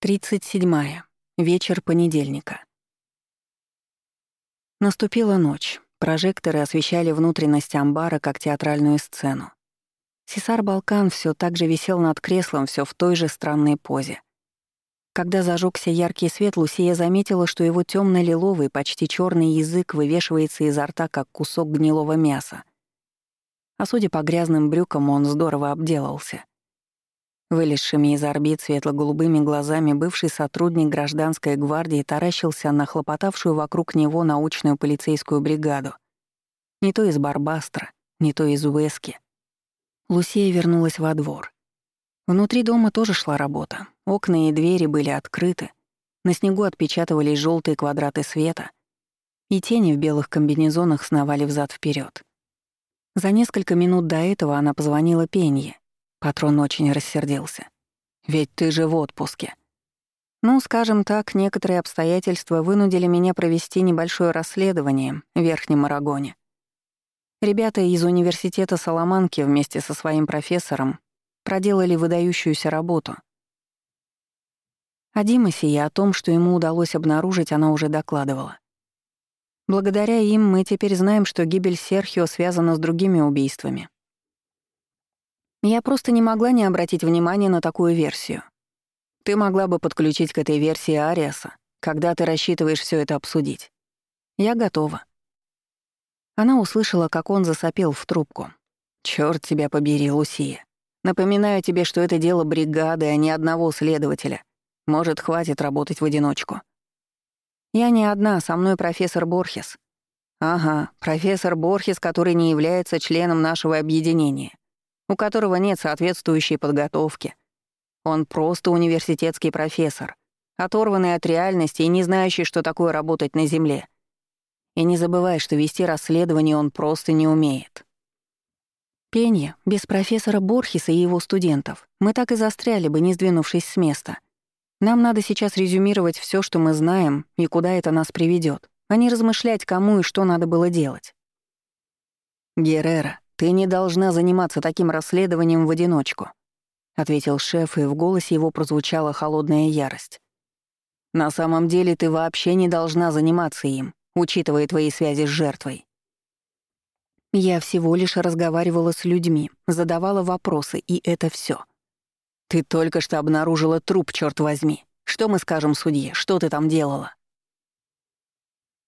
37. Вечер понедельника. Наступила ночь. Прожекторы освещали внутренность амбара как театральную сцену. Сесар Балкан все так же висел над креслом, все в той же странной позе. Когда зажегся яркий свет, Лусия заметила, что его темно лиловый почти черный язык вывешивается изо рта, как кусок гнилого мяса. А судя по грязным брюкам, он здорово обделался — Вылезшими из орбит светло-голубыми глазами бывший сотрудник гражданской гвардии таращился на хлопотавшую вокруг него научную полицейскую бригаду. Не то из Барбастра, не то из Уэски. Лусия вернулась во двор. Внутри дома тоже шла работа. Окна и двери были открыты. На снегу отпечатывались желтые квадраты света. И тени в белых комбинезонах сновали взад вперед. За несколько минут до этого она позвонила Пенье Патрон очень рассердился. «Ведь ты же в отпуске». Ну, скажем так, некоторые обстоятельства вынудили меня провести небольшое расследование в Верхнем Арагоне. Ребята из университета Соломанки вместе со своим профессором проделали выдающуюся работу. О Димасе и о том, что ему удалось обнаружить, она уже докладывала. Благодаря им мы теперь знаем, что гибель Серхио связана с другими убийствами. Я просто не могла не обратить внимания на такую версию. Ты могла бы подключить к этой версии Ариаса, когда ты рассчитываешь все это обсудить. Я готова. Она услышала, как он засопел в трубку. Черт тебя побери, Лусия. Напоминаю тебе, что это дело бригады, а не одного следователя. Может, хватит работать в одиночку. Я не одна, со мной профессор Борхес. Ага, профессор Борхес, который не является членом нашего объединения у которого нет соответствующей подготовки. Он просто университетский профессор, оторванный от реальности и не знающий, что такое работать на Земле. И не забывай, что вести расследование он просто не умеет. Пенья, без профессора Борхеса и его студентов, мы так и застряли бы, не сдвинувшись с места. Нам надо сейчас резюмировать все, что мы знаем, и куда это нас приведет, а не размышлять, кому и что надо было делать. Геррера, «Ты не должна заниматься таким расследованием в одиночку», — ответил шеф, и в голосе его прозвучала холодная ярость. «На самом деле ты вообще не должна заниматься им, учитывая твои связи с жертвой». Я всего лишь разговаривала с людьми, задавала вопросы, и это все. «Ты только что обнаружила труп, черт возьми. Что мы скажем судье? Что ты там делала?»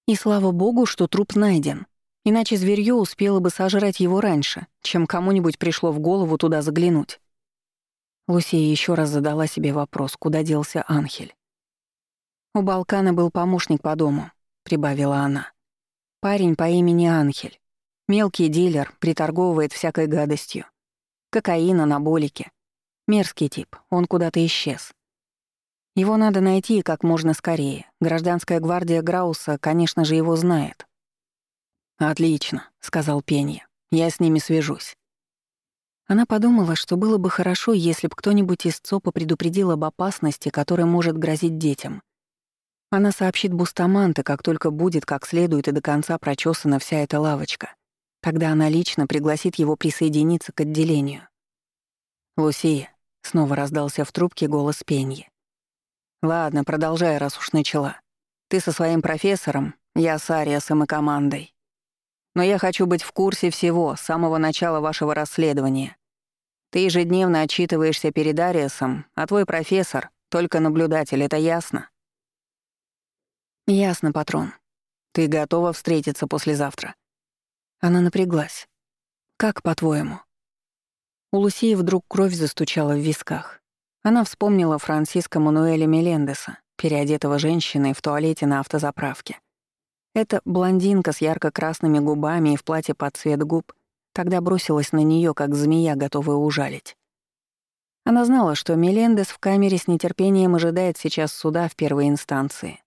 И слава богу, что труп найден, Иначе зверьё успело бы сожрать его раньше, чем кому-нибудь пришло в голову туда заглянуть. Лусия еще раз задала себе вопрос, куда делся Анхель. «У Балкана был помощник по дому», — прибавила она. «Парень по имени Анхель. Мелкий дилер, приторговывает всякой гадостью. Кокаин, анаболики. Мерзкий тип, он куда-то исчез. Его надо найти как можно скорее. Гражданская гвардия Грауса, конечно же, его знает. «Отлично», — сказал Пенья. «Я с ними свяжусь». Она подумала, что было бы хорошо, если бы кто-нибудь из ЦОПа предупредил об опасности, которая может грозить детям. Она сообщит Бустаманте, как только будет как следует и до конца прочесана вся эта лавочка. Тогда она лично пригласит его присоединиться к отделению. «Лусия», — снова раздался в трубке голос Пеньи. «Ладно, продолжай, раз уж начала. Ты со своим профессором, я с Ариасом и командой. Но я хочу быть в курсе всего, с самого начала вашего расследования. Ты ежедневно отчитываешься перед Ариасом, а твой профессор — только наблюдатель, это ясно?» «Ясно, патрон. Ты готова встретиться послезавтра?» Она напряглась. «Как, по-твоему?» У Лусии вдруг кровь застучала в висках. Она вспомнила Франциска Мануэля Мелендеса, переодетого женщиной в туалете на автозаправке. Эта блондинка с ярко-красными губами и в платье под цвет губ тогда бросилась на нее, как змея, готовая ужалить. Она знала, что Мелендес в камере с нетерпением ожидает сейчас суда в первой инстанции.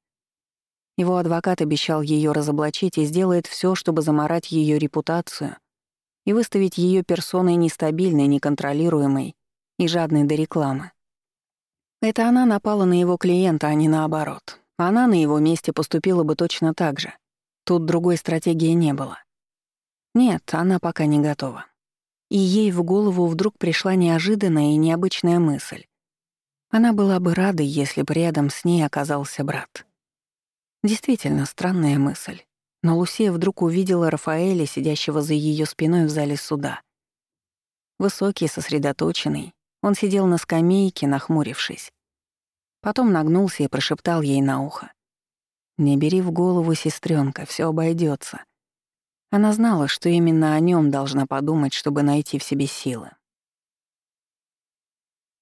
Его адвокат обещал ее разоблачить и сделает все, чтобы заморать ее репутацию и выставить ее персоной нестабильной, неконтролируемой и жадной до рекламы. Это она напала на его клиента, а не наоборот. Она на его месте поступила бы точно так же. Тут другой стратегии не было. Нет, она пока не готова. И ей в голову вдруг пришла неожиданная и необычная мысль. Она была бы рада, если бы рядом с ней оказался брат. Действительно странная мысль. Но Лусия вдруг увидела Рафаэля, сидящего за ее спиной в зале суда. Высокий, сосредоточенный, он сидел на скамейке, нахмурившись. Потом нагнулся и прошептал ей на ухо. «Не бери в голову, сестренка, все обойдется. Она знала, что именно о нем должна подумать, чтобы найти в себе силы.